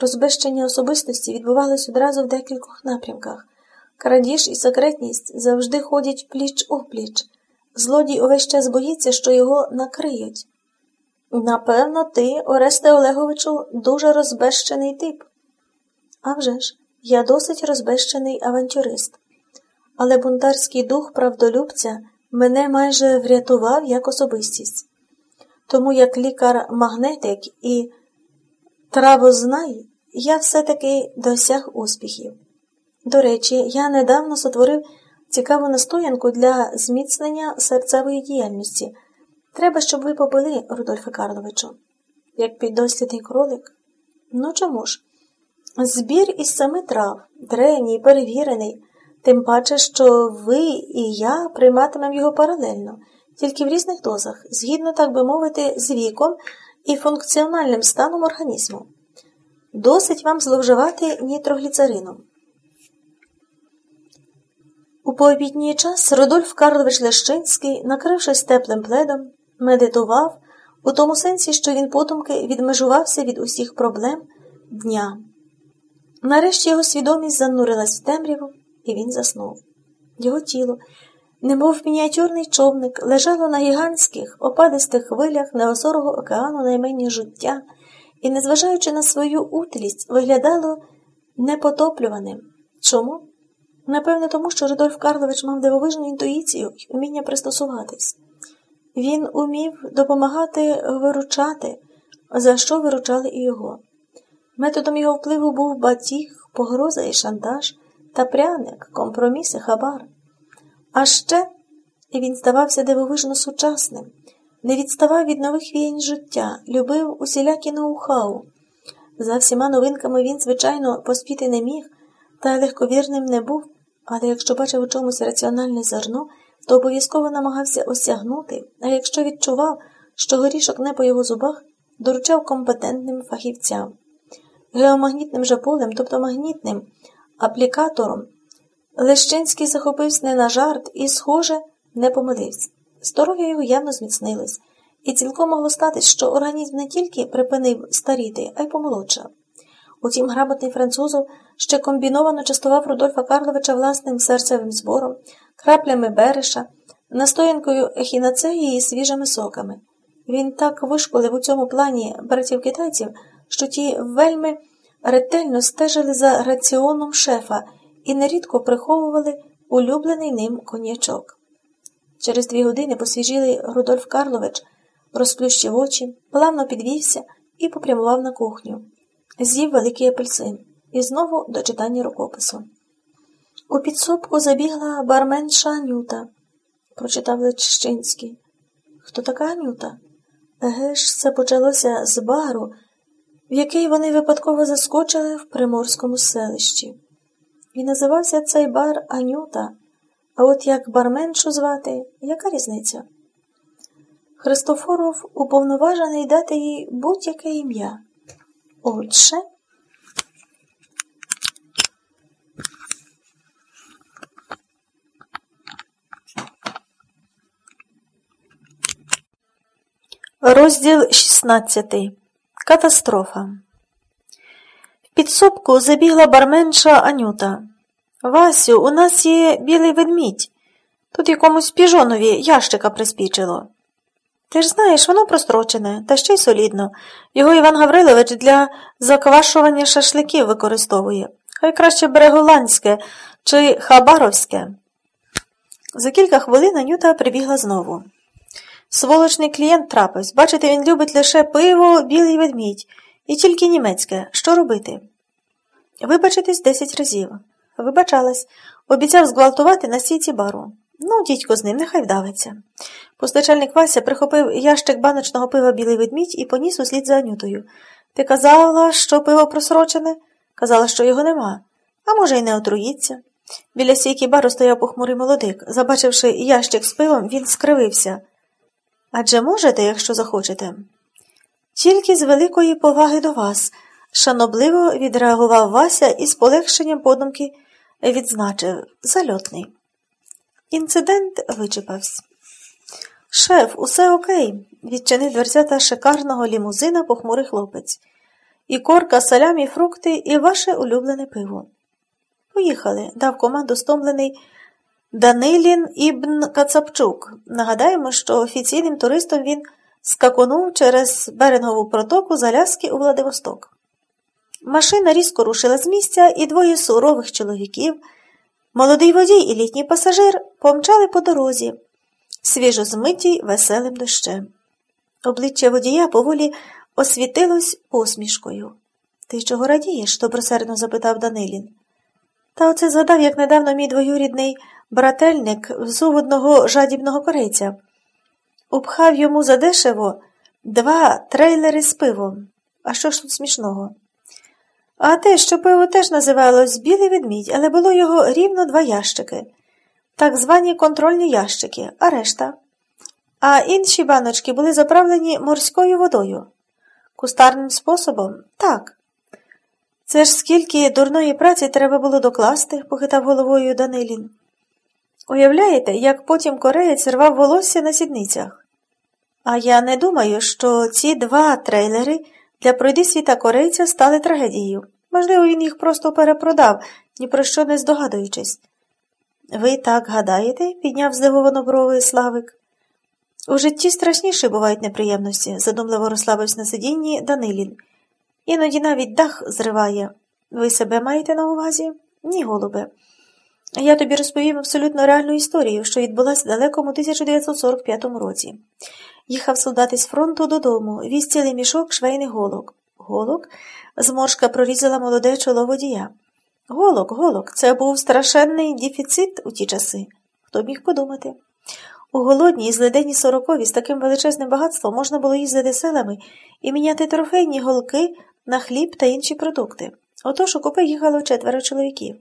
Розбещення особистості відбувалось одразу в декількох напрямках. Крадіж і секретність завжди ходять пліч опліч. Злодій увесь час боїться, що його накриють. Напевно, ти, Оресте Олеговичу, дуже розбещений тип. А вже ж, я досить розбещений авантюрист. Але бунтарський дух правдолюбця мене майже врятував як особистість. Тому як лікар-магнетик і травознай я все-таки досяг успіхів. До речі, я недавно сотворив цікаву настоянку для зміцнення серцевої діяльності. Треба, щоб ви попили, Рудольфе Карловичу, як піддослідний кролик. Ну чому ж? Збір із семи трав, древній, перевірений, тим паче, що ви і я прийматимемо його паралельно, тільки в різних дозах, згідно, так би мовити, з віком і функціональним станом організму. Досить вам зловживати нітрогліцерином. У пообідній час Рудольф Карлович Лещинський, накрившись теплим пледом, медитував у тому сенсі, що він потомки відмежувався від усіх проблем дня. Нарешті його свідомість занурилась в темряву, і він заснув. Його тіло, немов мініатюрний човник, лежало на гігантських, опадистих хвилях невосорого океану наймення життя і, незважаючи на свою утлість, виглядало непотоплюваним. Чому? Напевне, тому що Рудольф Карлович мав дивовижну інтуїцію і уміння пристосуватись. Він умів допомагати виручати, за що виручали і його. Методом його впливу був батіг, погроза і шантаж та пряник, компроміси, хабар. А ще він здавався дивовижно сучасним, не відставав від нових віянь життя, любив усілякі ноу-хау. За всіма новинками він, звичайно, поспіти не міг, та легковірним не був, але якщо бачив у чомусь раціональне зерно, то обов'язково намагався осягнути, а якщо відчував, що горішок не по його зубах, доручав компетентним фахівцям. Геомагнітним же полем, тобто магнітним аплікатором, Лещинський захопився не на жарт і, схоже, не помилився. Здоров'я його явно зміцнилось, і цілком могло статись, що організм не тільки припинив старіти, а й помолодшав. Утім, грамотний французов ще комбіновано частував Рудольфа Карловича власним серцевим збором, краплями береша, настоянкою ехінацеї і свіжими соками. Він так вишколив у цьому плані братів китайців, що ті вельми ретельно стежили за раціоном шефа і нерідко приховували улюблений ним конячок. Через дві години посвіжілий Рудольф Карлович розплющив очі, плавно підвівся і попрямував на кухню. З'їв великий апельсин і знову до читання рукопису. У підсобку забігла барменша Анюта, прочитав Лечищинський. Хто така Анюта? Еге ж, це почалося з бару, в який вони випадково заскочили в приморському селищі. І називався цей бар Анюта, а от як барменшу звати, яка різниця? Христофоров уповноважений дати їй будь-яке ім'я. Отже. Розділ 16. Катастрофа. В підсобку забігла барменша Анюта. Васю, у нас є білий ведмідь. Тут якомусь піжонові ящика приспічило. Ти ж знаєш, воно прострочене, та ще й солідно. Його Іван Гаврилович для заквашування шашликів використовує. Хай краще бере голландське чи хабаровське. За кілька хвилин Анюта прибігла знову. Сволочний клієнт трапився. Бачите, він любить лише пиво, білий ведмідь, і тільки німецьке. Що робити? Вибачитись десять разів. Вибачалась, обіцяв зґвалтувати на стійці бару. Ну, дідько з ним, нехай вдавиться. Постачальник Вася прихопив ящик баночного пива білий ведмідь і поніс услід за Анютою. Ти казала, що пиво просрочене? Казала, що його нема. А може, й не отруїться. Біля стійки бару стояв похмурий молодик. Забачивши ящик з пивом, він скривився. Адже можете, якщо захочете. Тільки з великої поваги до вас, шанобливо відреагував Вася і з полегшенням подумки відзначив зальотний. Інцидент вичепався. Шеф, усе окей, відчинив дверцята шикарного лімузина похмурий хлопець. і корка, салямі, фрукти, і ваше улюблене пиво. Поїхали, дав команду стомлений Данилін Ібн Кацапчук. Нагадаємо, що офіційним туристом він скаконув через Берингову протоку з Аляски у Владивосток. Машина різко рушила з місця, і двоє сурових чоловіків, молодий водій і літній пасажир, помчали по дорозі, свіжо змиті веселим дощем. Обличчя водія поволі освітилось посмішкою. Ти чого радієш? добросердно запитав Данилін. Та оце згадав, як недавно мій двоюрідний брательник взув одного жадібного корейця. Упхав йому задешево два трейлери з пивом. А що ж тут смішного? А те, що пиво теж називалось білий ведмідь, але було його рівно два ящики, так звані контрольні ящики, а решта. А інші баночки були заправлені морською водою. Кустарним способом? Так. Це ж скільки дурної праці треба було докласти, похитав головою Данилін. Уявляєте, як потім кореєць рвав волосся на сідницях? А я не думаю, що ці два трейлери для пройди світа корейця стали трагедією. Можливо, він їх просто перепродав, ні про що не здогадуючись. Ви так гадаєте? підняв здивовано брови Славик. У житті страшніше бувають неприємності, задумливо розслабився на сидінні Данилін. Іноді навіть дах зриває. Ви себе маєте на увазі? Ні, голубе. Я тобі розповім абсолютно реальну історію, що відбулася далекому 1945 році. Їхав солдат із фронту додому, віз цілий мішок швейних голок. Голок? Зморшка прорізала молоде чоло водія. Голок, голок, це був страшенний дефіцит у ті часи. Хто б міг подумати? У голодній і зледенні сорокові з таким величезним багатством можна було їздити селами і міняти трофейні голки на хліб та інші продукти. Отож у купе їхало четверо чоловіків.